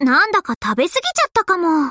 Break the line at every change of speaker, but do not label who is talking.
なんだか食べ過ぎちゃったかも。